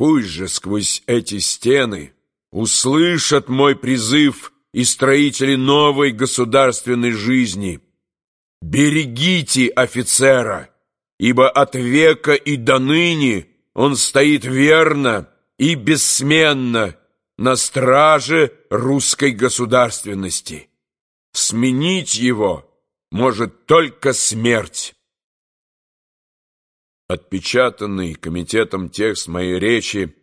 Пусть же сквозь эти стены услышат мой призыв и строители новой государственной жизни. Берегите офицера, ибо от века и до ныне он стоит верно и бессменно на страже русской государственности. Сменить его может только смерть. Отпечатанный комитетом текст моей речи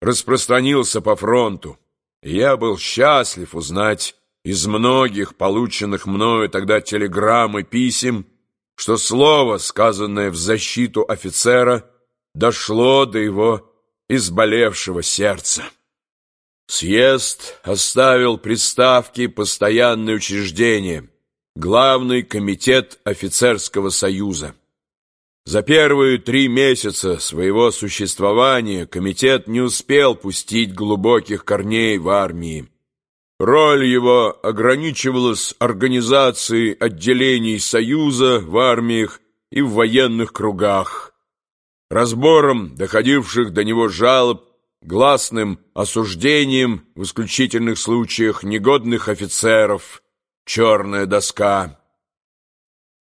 распространился по фронту, я был счастлив узнать из многих полученных мною тогда телеграмм и писем, что слово, сказанное в защиту офицера, дошло до его изболевшего сердца. Съезд оставил приставки постоянные учреждения, главный комитет офицерского союза. За первые три месяца своего существования комитет не успел пустить глубоких корней в армии. Роль его ограничивалась организацией отделений Союза в армиях и в военных кругах, разбором доходивших до него жалоб, гласным осуждением в исключительных случаях негодных офицеров, черная доска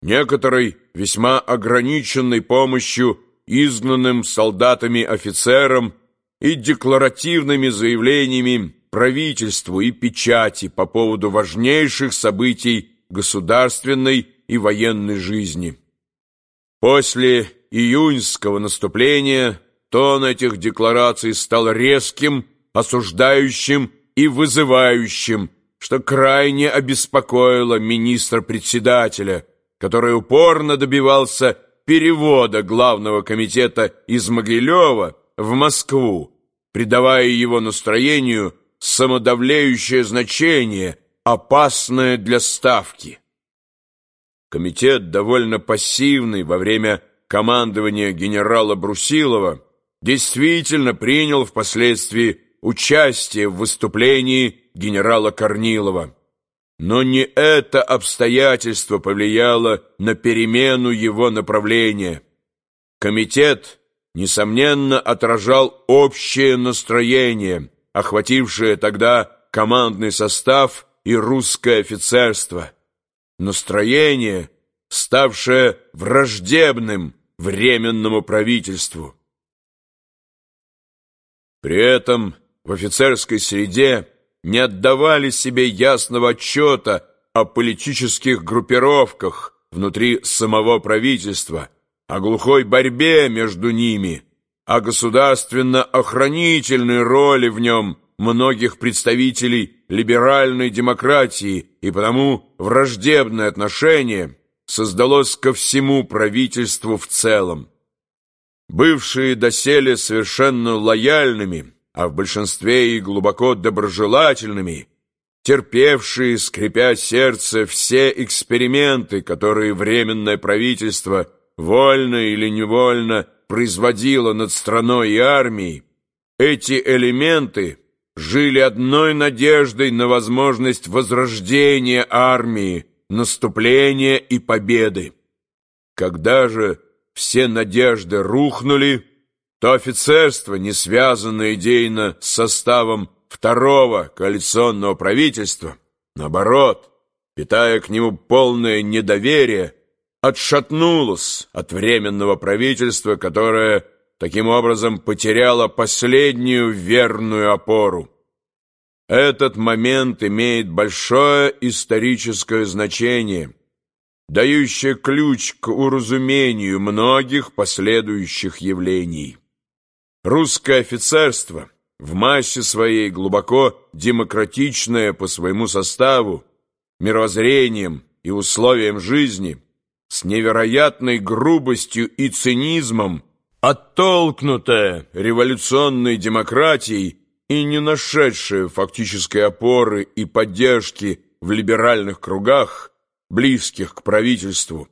некоторой весьма ограниченной помощью изгнанным солдатами-офицерам и декларативными заявлениями правительству и печати по поводу важнейших событий государственной и военной жизни. После июньского наступления тон этих деклараций стал резким, осуждающим и вызывающим, что крайне обеспокоило министра-председателя – который упорно добивался перевода главного комитета из Могилева в Москву, придавая его настроению самодавлеющее значение, опасное для Ставки. Комитет, довольно пассивный во время командования генерала Брусилова, действительно принял впоследствии участие в выступлении генерала Корнилова. Но не это обстоятельство повлияло на перемену его направления. Комитет, несомненно, отражал общее настроение, охватившее тогда командный состав и русское офицерство. Настроение, ставшее враждебным временному правительству. При этом в офицерской среде не отдавали себе ясного отчета о политических группировках внутри самого правительства, о глухой борьбе между ними, о государственно-охранительной роли в нем многих представителей либеральной демократии, и потому враждебное отношение создалось ко всему правительству в целом. Бывшие доселе совершенно лояльными – а в большинстве и глубоко доброжелательными, терпевшие, скрипя сердце, все эксперименты, которые Временное правительство вольно или невольно производило над страной и армией, эти элементы жили одной надеждой на возможность возрождения армии, наступления и победы. Когда же все надежды рухнули, то офицерство, не связанное идейно с составом второго коалиционного правительства, наоборот, питая к нему полное недоверие, отшатнулось от временного правительства, которое таким образом потеряло последнюю верную опору. Этот момент имеет большое историческое значение, дающее ключ к уразумению многих последующих явлений. Русское офицерство, в массе своей глубоко демократичное по своему составу, мировоззрением и условиям жизни, с невероятной грубостью и цинизмом, оттолкнутое революционной демократией и не нашедшее фактической опоры и поддержки в либеральных кругах, близких к правительству,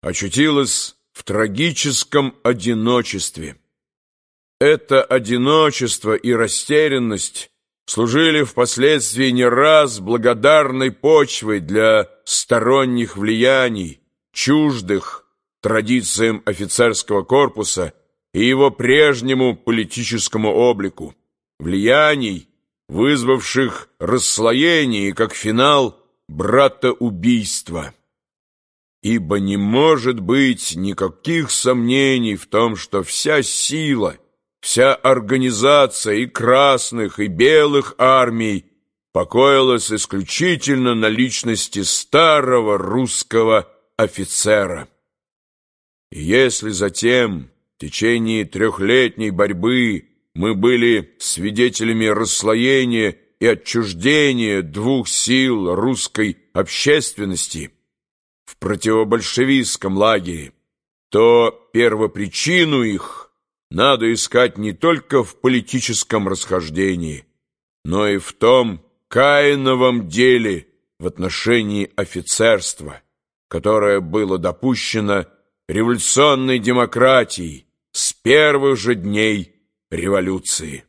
очутилось в трагическом одиночестве. Это одиночество и растерянность служили впоследствии не раз благодарной почвой для сторонних влияний, чуждых традициям офицерского корпуса и его прежнему политическому облику, влияний, вызвавших расслоение как финал братоубийства. Ибо не может быть никаких сомнений в том, что вся сила, вся организация и красных, и белых армий покоилась исключительно на личности старого русского офицера. И если затем в течение трехлетней борьбы мы были свидетелями расслоения и отчуждения двух сил русской общественности в противобольшевистском лагере, то первопричину их надо искать не только в политическом расхождении, но и в том каиновом деле в отношении офицерства, которое было допущено революционной демократией с первых же дней революции.